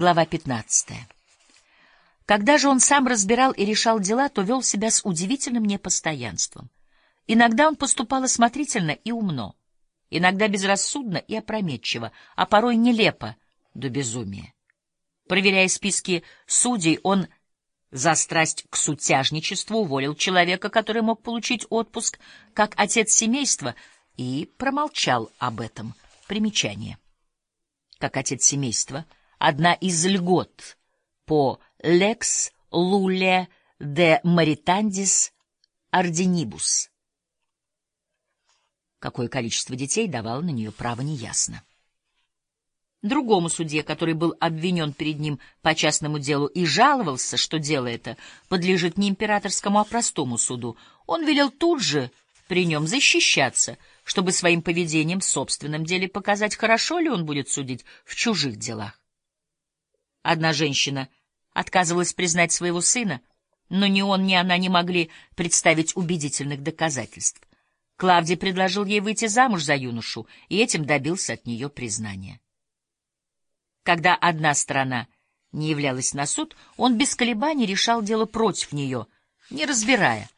Глава 15. Когда же он сам разбирал и решал дела, то вел себя с удивительным непостоянством. Иногда он поступал осмотрительно и умно, иногда безрассудно и опрометчиво, а порой нелепо до безумия. Проверяя списки судей, он за страсть к сутяжничеству уволил человека, который мог получить отпуск как отец семейства, и промолчал об этом. Примечание. Как отец семейства — одна из льгот по «Lex Lulle de Maritandis Ardinibus». Какое количество детей давало на нее право, неясно. Другому судье, который был обвинен перед ним по частному делу и жаловался, что дело это подлежит не императорскому, а простому суду, он велел тут же при нем защищаться, чтобы своим поведением в собственном деле показать, хорошо ли он будет судить в чужих делах. Одна женщина отказывалась признать своего сына, но ни он, ни она не могли представить убедительных доказательств. Клавдий предложил ей выйти замуж за юношу, и этим добился от нее признания. Когда одна сторона не являлась на суд, он без колебаний решал дело против нее, не разбирая,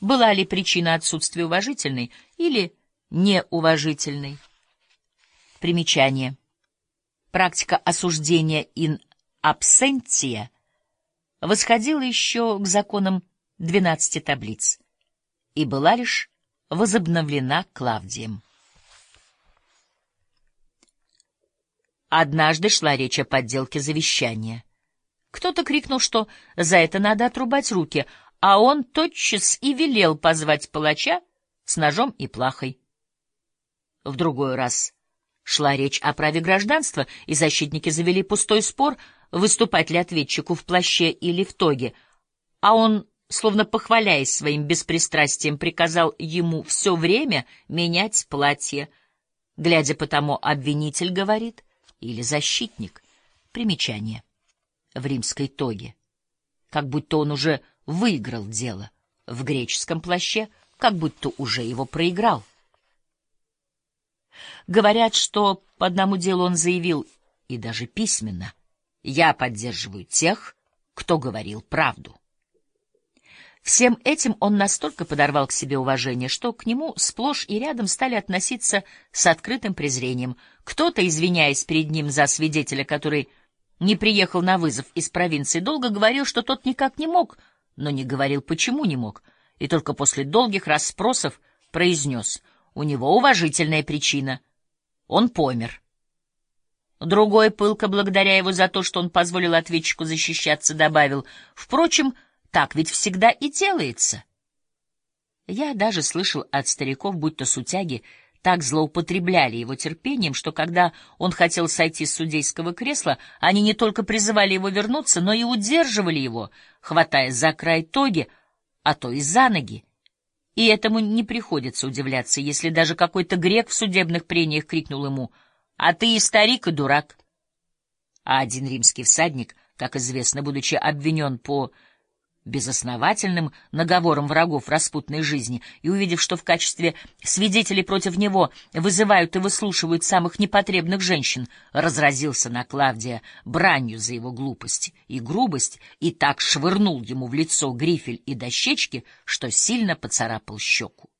была ли причина отсутствия уважительной или неуважительной. Примечание. Практика осуждения ин абсентия восходила еще к законам двенадцати таблиц и была лишь возобновлена Клавдием. Однажды шла речь о подделке завещания. Кто-то крикнул, что за это надо отрубать руки, а он тотчас и велел позвать палача с ножом и плахой. В другой раз шла речь о праве гражданства, и защитники завели пустой спор — выступать ли ответчику в плаще или в тоге, а он, словно похваляясь своим беспристрастием, приказал ему все время менять платье, глядя по тому, обвинитель говорит или защитник. Примечание. В римской тоге. Как будто он уже выиграл дело. В греческом плаще, как будто уже его проиграл. Говорят, что по одному делу он заявил, и даже письменно — я поддерживаю тех, кто говорил правду. Всем этим он настолько подорвал к себе уважение, что к нему сплошь и рядом стали относиться с открытым презрением. Кто-то, извиняясь перед ним за свидетеля, который не приехал на вызов из провинции, долго говорил, что тот никак не мог, но не говорил, почему не мог, и только после долгих расспросов произнес, у него уважительная причина. Он помер. Другой, пылко благодаря его за то, что он позволил ответчику защищаться, добавил, «Впрочем, так ведь всегда и делается». Я даже слышал от стариков, будто сутяги так злоупотребляли его терпением, что когда он хотел сойти с судейского кресла, они не только призывали его вернуться, но и удерживали его, хватая за край тоги, а то и за ноги. И этому не приходится удивляться, если даже какой-то грек в судебных прениях крикнул ему — а ты и старик, и дурак. А один римский всадник, как известно, будучи обвинен по безосновательным наговорам врагов распутной жизни и увидев, что в качестве свидетелей против него вызывают и выслушивают самых непотребных женщин, разразился на Клавдия бранью за его глупость и грубость и так швырнул ему в лицо грифель и дощечки, что сильно поцарапал щеку.